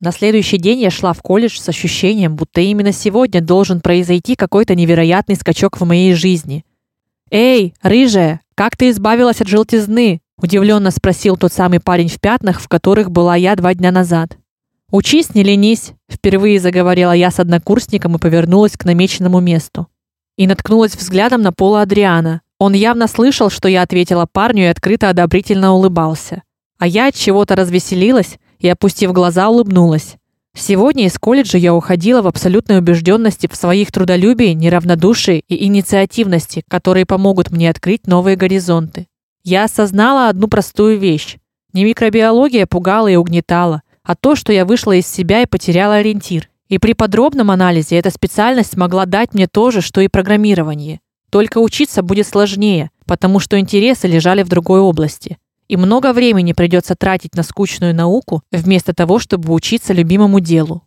На следующий день я шла в колледж с ощущением, будто именно сегодня должен произойти какой-то невероятный скачок в моей жизни. "Эй, рыжая, как ты избавилась от желтизны?" удивленно спросил тот самый парень в пятнах, в которых была я два дня назад. "Учись, не ленись", впервые заговорила я с однокурсником и повернулась к намеченному месту. И наткнулась взглядом на Пола Адриана. Он явно слышал, что я ответила парню и открыто одобрительно улыбался. А я от чего-то развеселилась и опустив глаза, улыбнулась. Сегодня из колледжа я уходила в абсолютной убежденности в своих трудолюбии, неравнодушии и инициативности, которые помогут мне открыть новые горизонты. Я осознала одну простую вещь: не микробиология пугала и угнетала, а то, что я вышла из себя и потеряла ориентир. И при подробном анализе эта специальность могла дать мне то же, что и программирование. Только учиться будет сложнее, потому что интересы лежали в другой области и много времени придется тратить на скучную науку, вместо того, чтобы учиться любимому делу.